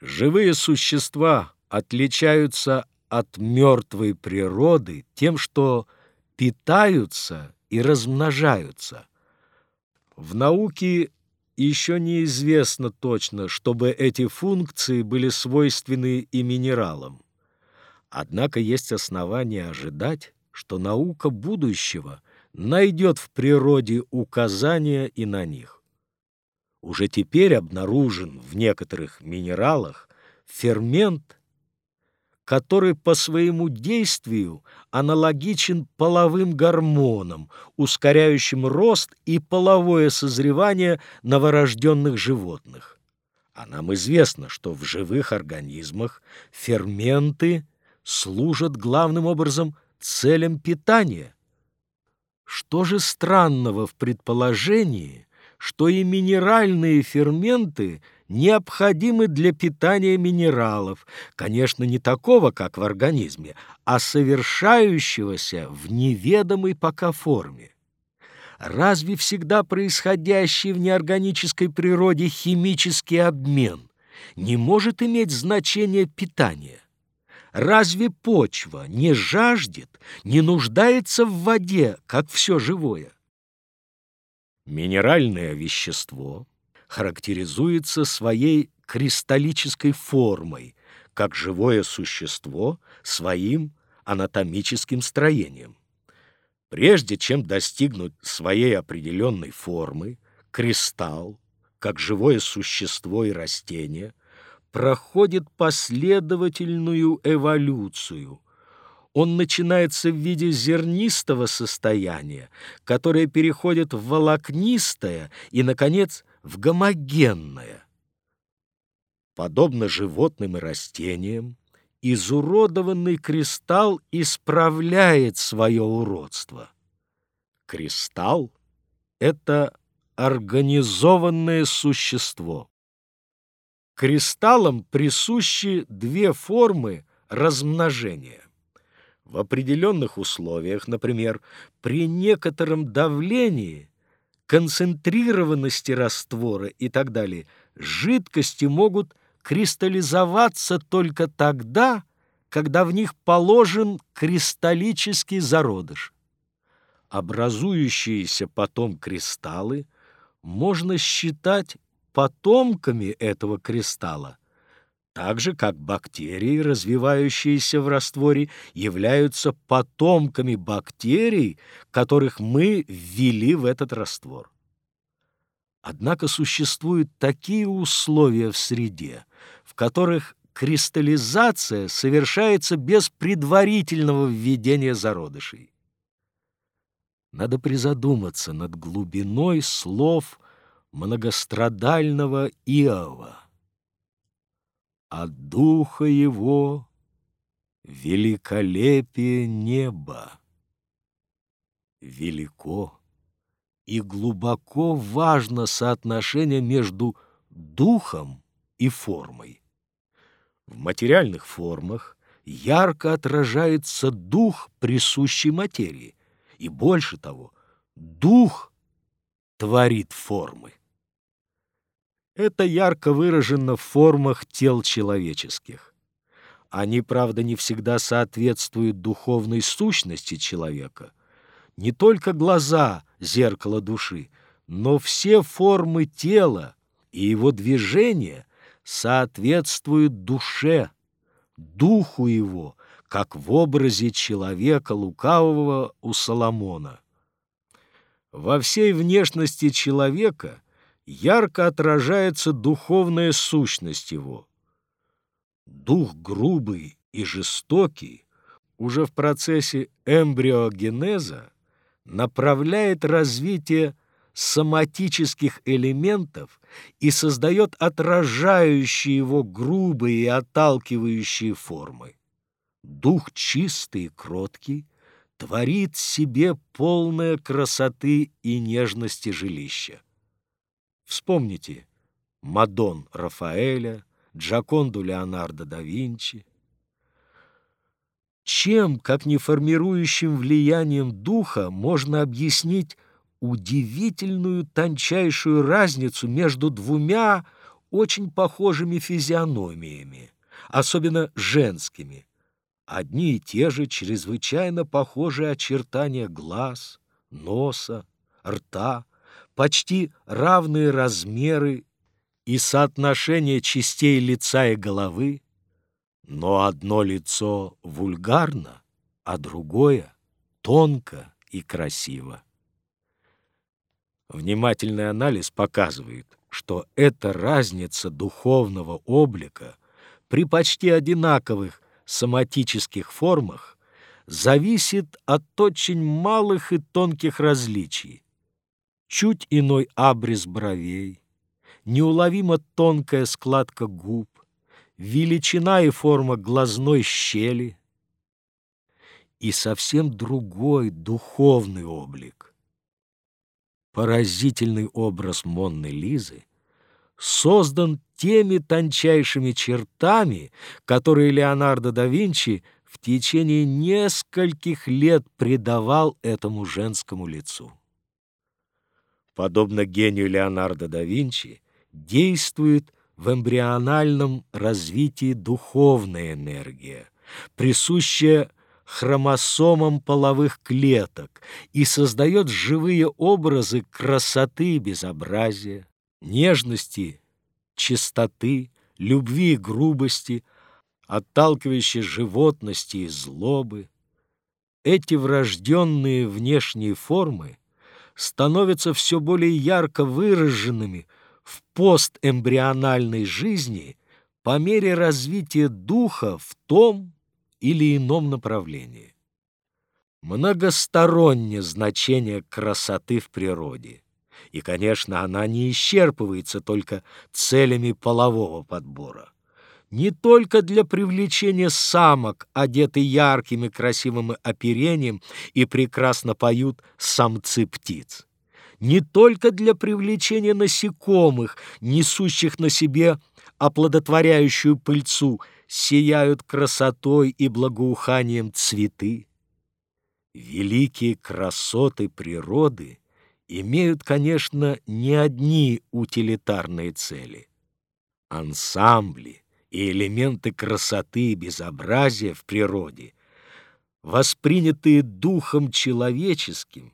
Живые существа отличаются от мертвой природы тем, что питаются и размножаются. В науке еще неизвестно точно, чтобы эти функции были свойственны и минералам. Однако есть основания ожидать, что наука будущего найдет в природе указания и на них. Уже теперь обнаружен в некоторых минералах фермент, который по своему действию аналогичен половым гормонам, ускоряющим рост и половое созревание новорожденных животных. А нам известно, что в живых организмах ферменты служат главным образом целям питания. Что же странного в предположении, что и минеральные ферменты необходимы для питания минералов, конечно, не такого, как в организме, а совершающегося в неведомой пока форме. Разве всегда происходящий в неорганической природе химический обмен не может иметь значение питания? Разве почва не жаждет, не нуждается в воде, как все живое? Минеральное вещество характеризуется своей кристаллической формой, как живое существо своим анатомическим строением. Прежде чем достигнуть своей определенной формы, кристалл, как живое существо и растение, проходит последовательную эволюцию, он начинается в виде зернистого состояния, которое переходит в волокнистое и, наконец, в гомогенное. Подобно животным и растениям, изуродованный кристалл исправляет свое уродство. Кристалл — это организованное существо. Кристаллам присущи две формы размножения. В определенных условиях, например, при некотором давлении, концентрированности раствора и так далее, жидкости могут кристаллизоваться только тогда, когда в них положен кристаллический зародыш. Образующиеся потом кристаллы можно считать потомками этого кристалла, так же, как бактерии, развивающиеся в растворе, являются потомками бактерий, которых мы ввели в этот раствор. Однако существуют такие условия в среде, в которых кристаллизация совершается без предварительного введения зародышей. Надо призадуматься над глубиной слов многострадального Иова от духа его великолепие неба. Велико и глубоко важно соотношение между духом и формой. В материальных формах ярко отражается дух присущей материи, и больше того, дух творит формы. Это ярко выражено в формах тел человеческих. Они, правда, не всегда соответствуют духовной сущности человека. Не только глаза — зеркало души, но все формы тела и его движения соответствуют душе, духу его, как в образе человека лукавого у Соломона. Во всей внешности человека ярко отражается духовная сущность его. Дух грубый и жестокий уже в процессе эмбриогенеза направляет развитие соматических элементов и создает отражающие его грубые и отталкивающие формы. Дух чистый и кроткий творит себе полное красоты и нежности жилища. Вспомните Мадон Рафаэля, Джаконду Леонардо да Винчи. Чем, как неформирующим влиянием духа, можно объяснить удивительную тончайшую разницу между двумя очень похожими физиономиями, особенно женскими. Одни и те же чрезвычайно похожие очертания глаз, носа, рта, почти равные размеры и соотношение частей лица и головы, но одно лицо вульгарно, а другое тонко и красиво. Внимательный анализ показывает, что эта разница духовного облика при почти одинаковых соматических формах зависит от очень малых и тонких различий. Чуть иной абрис бровей, неуловимо тонкая складка губ, величина и форма глазной щели и совсем другой духовный облик. Поразительный образ Монны Лизы создан теми тончайшими чертами, которые Леонардо да Винчи в течение нескольких лет придавал этому женскому лицу. Подобно гению Леонардо да Винчи, действует в эмбриональном развитии духовная энергия, присущая хромосомам половых клеток и создает живые образы красоты и безобразия, нежности, чистоты, любви и грубости, отталкивающей животности и злобы. Эти врожденные внешние формы становятся все более ярко выраженными в постэмбриональной жизни по мере развития духа в том или ином направлении. Многостороннее значение красоты в природе. И, конечно, она не исчерпывается только целями полового подбора. Не только для привлечения самок, одеты ярким и красивым оперением и прекрасно поют самцы птиц не только для привлечения насекомых, несущих на себе оплодотворяющую пыльцу, сияют красотой и благоуханием цветы. Великие красоты природы имеют, конечно, не одни утилитарные цели. Ансамбли и элементы красоты и безобразия в природе, воспринятые духом человеческим,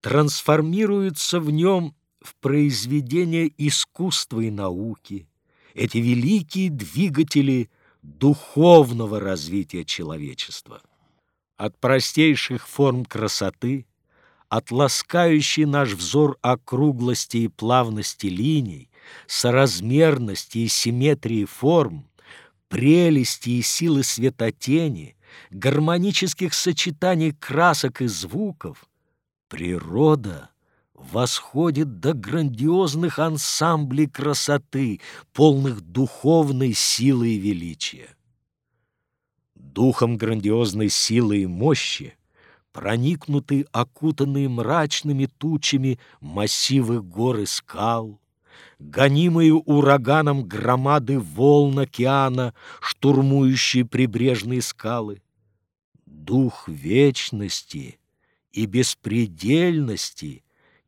трансформируются в нем в произведения искусства и науки, эти великие двигатели духовного развития человечества. От простейших форм красоты, от ласкающей наш взор округлости и плавности линий, соразмерности и симметрии форм, прелести и силы светотени, гармонических сочетаний красок и звуков, Природа восходит до грандиозных ансамблей красоты, полных духовной силы и величия. Духом грандиозной силы и мощи проникнуты окутанные мрачными тучами массивы гор и скал, гонимые ураганом громады волн океана, штурмующие прибрежные скалы. Дух вечности — и беспредельности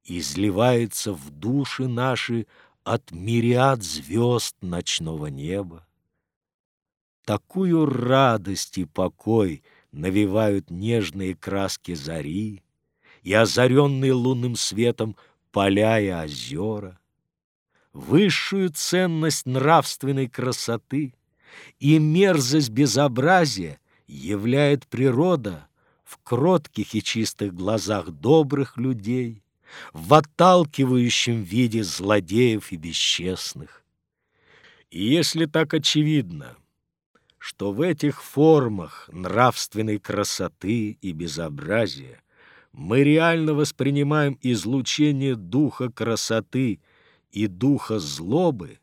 изливается в души наши от мириад звезд ночного неба. Такую радость и покой навевают нежные краски зари и озаренные лунным светом поля и озера, высшую ценность нравственной красоты и мерзость безобразия являет природа в кротких и чистых глазах добрых людей, в отталкивающем виде злодеев и бесчестных. И если так очевидно, что в этих формах нравственной красоты и безобразия мы реально воспринимаем излучение духа красоты и духа злобы,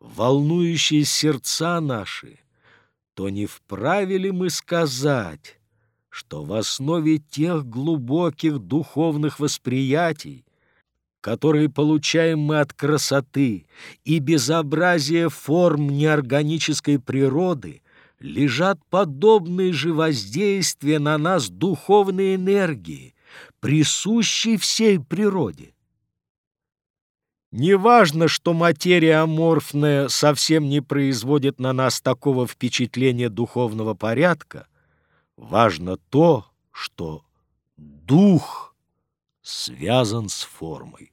волнующие сердца наши, то не вправе ли мы сказать, что в основе тех глубоких духовных восприятий, которые получаем мы от красоты и безобразия форм неорганической природы, лежат подобные же воздействия на нас духовной энергии, присущей всей природе. Неважно, что материя аморфная совсем не производит на нас такого впечатления духовного порядка, важно то, что дух связан с формой.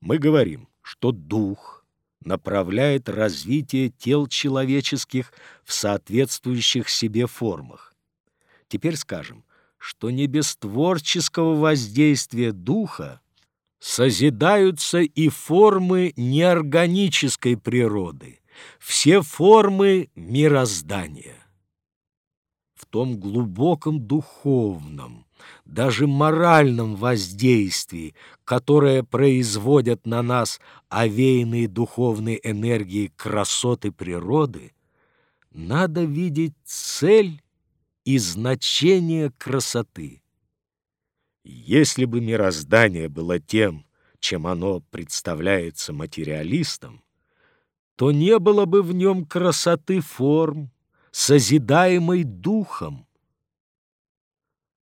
Мы говорим, что дух направляет развитие тел человеческих в соответствующих себе формах. Теперь скажем, что не без творческого воздействия духа созидаются и формы неорганической природы, все формы мироздания. В том глубоком духовном, даже моральном воздействии, которое производят на нас овеянные духовной энергией красоты природы, надо видеть цель и значение красоты. Если бы мироздание было тем, чем оно представляется материалистам, то не было бы в нем красоты форм, созидаемой духом.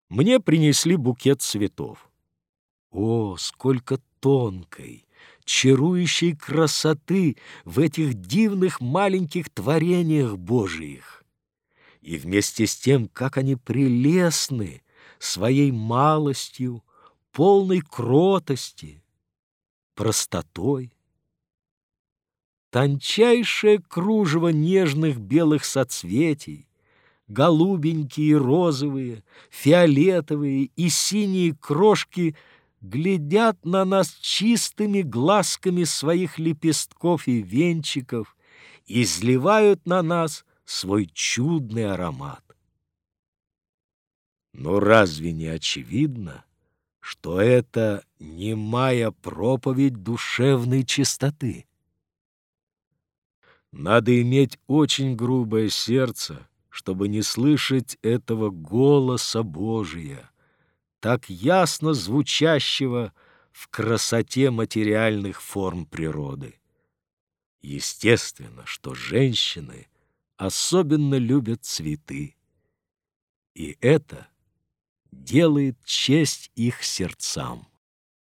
Мне принесли букет цветов. О, сколько тонкой, чарующей красоты в этих дивных маленьких творениях Божиих! И вместе с тем, как они прелестны, своей малостью, полной кротости, простотой. Тончайшее кружево нежных белых соцветий, голубенькие, розовые, фиолетовые и синие крошки глядят на нас чистыми глазками своих лепестков и венчиков, и изливают на нас свой чудный аромат. Но разве не очевидно, что это немая проповедь душевной чистоты? Надо иметь очень грубое сердце, чтобы не слышать этого голоса Божия, так ясно звучащего в красоте материальных форм природы. Естественно, что женщины особенно любят цветы, и это — делает честь их сердцам.